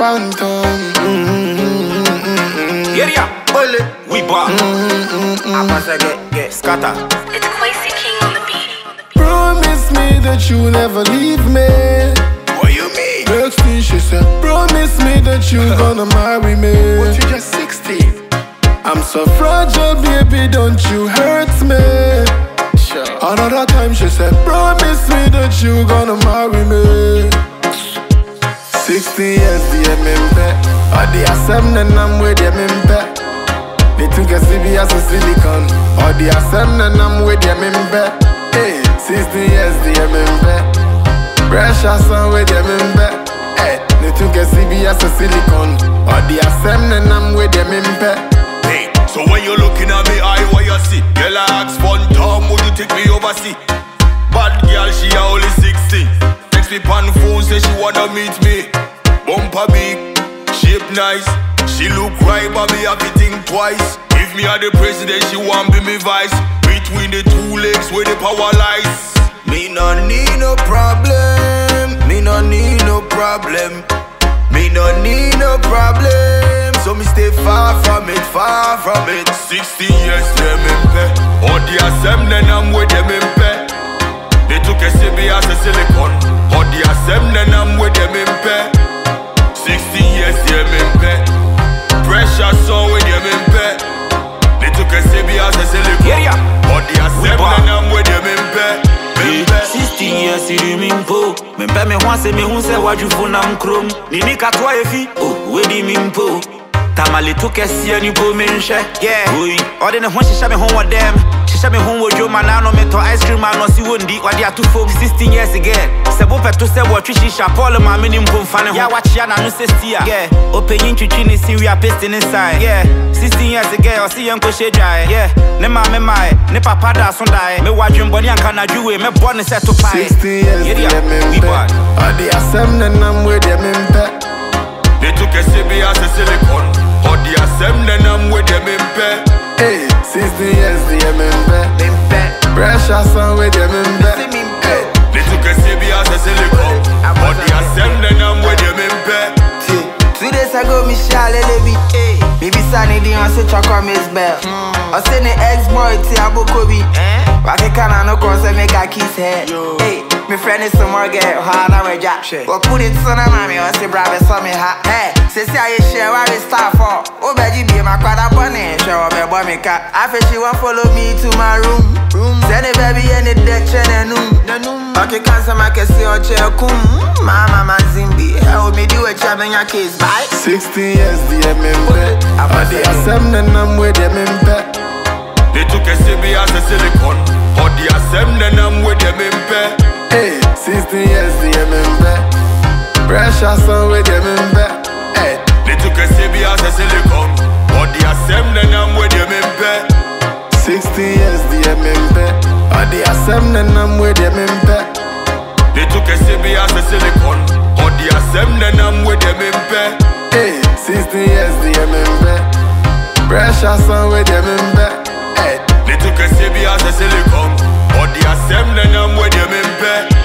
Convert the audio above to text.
phantom. Mm-hmm. Yeah, yeah. Bullet. We bar. I pass a get, get scatter. It's Quasi King on the beat. Promise me that you never leave me. What you mean? Next thing she said, Promise me that you gonna marry me. But you just 16. I'm so fragile, baby, don't you hurt me. Sure. Another time she said, Promise me that you gonna marry me. 60 years, the MMP. Or the assembly, and I'm with the MMP. They took a CB as a silicon. The assembly, and I'm with the MMP. Hey, 60 years, the MMP. Pressure son with the MMP. Hey, they took a CB as a silicon. The assembly, and I'm with the MMP. Hey, so when you looking at me, I what you see? Girl, I ask fun time, would you take me overseas? Me pan phone, say she wanna meet me. Bumper big, shape nice. She look right, but me have to think twice. If me are the president, she want be me vice. Between the two legs, where the power lies. Me no need no problem. Me no need no problem. Me no need no problem. So me stay far from it, far from it. 16 years, them in pay. Or the assembly, I'm with them in pay. They took a CB as a silicon. Siri mi mpo mempɛ me ho asɛ mehu sɛ wadwufo nam kurom ne nika toa yɛ fi o wedi mi mpo tamaleto kɛseɛ ni po menhwɛ oi. Ɔde ne ho hyehyɛ me ho wɔ dɛm hyehyɛ me ho wɔ dwom ana no metɔ ice cream a nɔse wɔ ndi. Wɔde ato fom 16 years again. Sɛ wopɛ to sɛ wɔtwe hyehya paul maame ne mpo mfa ne ho yɛ wakyea nano sɛ stia ɔpɛyi ntwitwi ne si wia pesti ne nsae yeah. 16 years again ɔse yɛ nkɔhyɛ dwae yeah. ne maame mae eh. ne papa da so dae eh. mewɔ adwembɔne anka nadwowe eh. mɛbɔ ne sɛ to pae 60 years, Yeah, the yeah. We MMP. bad. Or the assembly, and I'm with the MMP. They took a CB as a silicon. Or the assembly, I'm with On say choko Miss Bell. I say the ex boy ti abokobi. Wake kana no kon say make a kiss head. Hey, me friend is some more girl, ha na jack. Well put it of mommy, I say brave so me ha. Hey, say say I share where we start for. Oh beji be my kwada bunny, show me boy me cat. I feel she want follow me to my room. Room. Send the baby in the deck chene num. Okay, cancer my kesi o che kum. Mm. Mama mazimbi, help me do a chabenya case. Bye. 60 years, the MMP. Or the assembly, and I'm with the MMP. They took a CB as a silicon. Or the assembly, I'm with them in pay. Hey, 60 years, the MMP. Pressure son with the MMP. Hey, They took a CB as a silicon. Or the assembly, I'm with them in pay. 60 years, the MMP. Or the assembly, and I'm with the MMP. They took a CB as a silicon. Hey, 60 years, the MMP. Pressure son with the MMP. Hey. They took a CB as a silicon. Or the assembly, I'm with them in pay.